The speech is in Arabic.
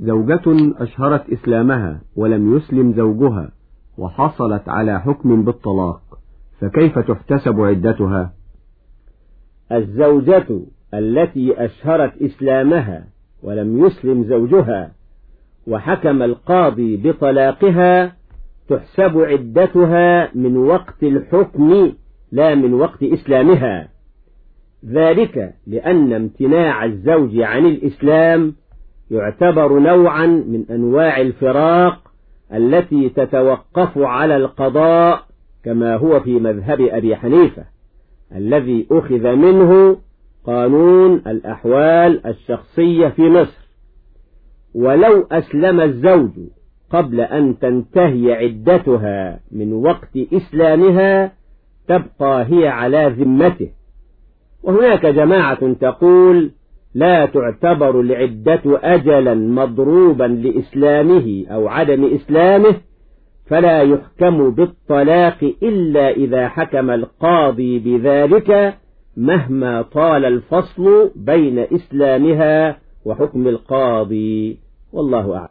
زوجة أشهرت إسلامها ولم يسلم زوجها وحصلت على حكم بالطلاق فكيف تحتسب عدتها؟ الزوجة التي أشهرت إسلامها ولم يسلم زوجها وحكم القاضي بطلاقها تحسب عدتها من وقت الحكم لا من وقت إسلامها. ذلك لأن امتناع الزوج عن الإسلام يعتبر نوعا من أنواع الفراق التي تتوقف على القضاء كما هو في مذهب أبي حنيفة. الذي أخذ منه قانون الأحوال الشخصية في مصر. ولو أسلم الزوج قبل أن تنتهي عدتها من وقت إسلامها تبقى هي على ذمته. وهناك جماعة تقول لا تعتبر العدة أجلا مضروبا لإسلامه أو عدم إسلامه فلا يحكم بالطلاق إلا إذا حكم القاضي بذلك مهما طال الفصل بين إسلامها وحكم القاضي. والله أعلم.